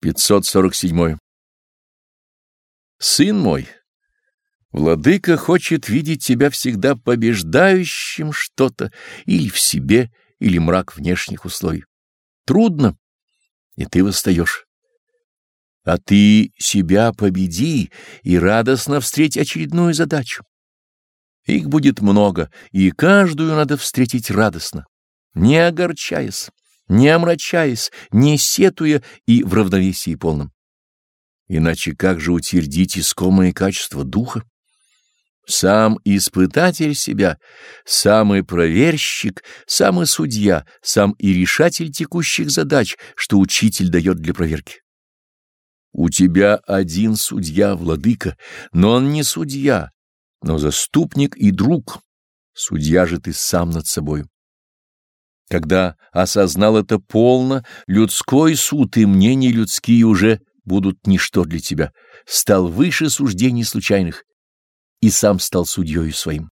547. Сын мой, владыка хочет видеть тебя всегда побеждающим что-то или в себе, или мрак внешних условий. Трудно, и ты восстаешь. А ты себя победи и радостно встреть очередную задачу. Их будет много, и каждую надо встретить радостно, не огорчаясь, не омрачаясь, не сетуя и в равновесии полном. Иначе как же утвердить искомые качества духа? Сам испытатель себя, самый проверщик, самый судья, сам и решатель текущих задач, что учитель дает для проверки. У тебя один судья, владыка, но он не судья, но заступник и друг. Судья же ты сам над собою. Когда осознал это полно, людской суд и мнения людские уже будут ничто для тебя, стал выше суждений случайных и сам стал судьей своим.